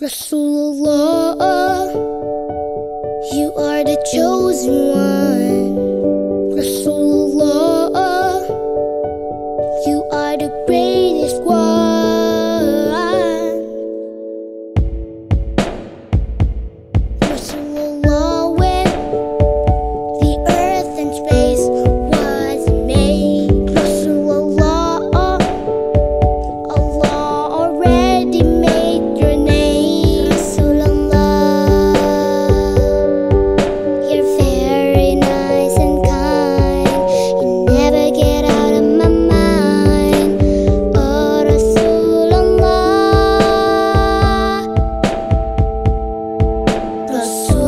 Rasulullah, you are the chosen one. Rasul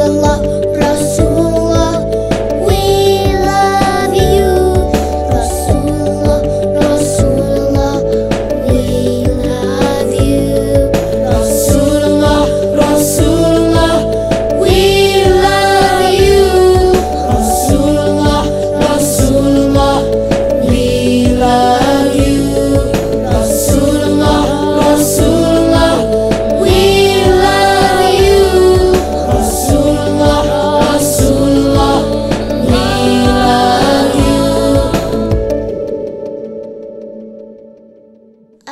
расцвела, расцвела.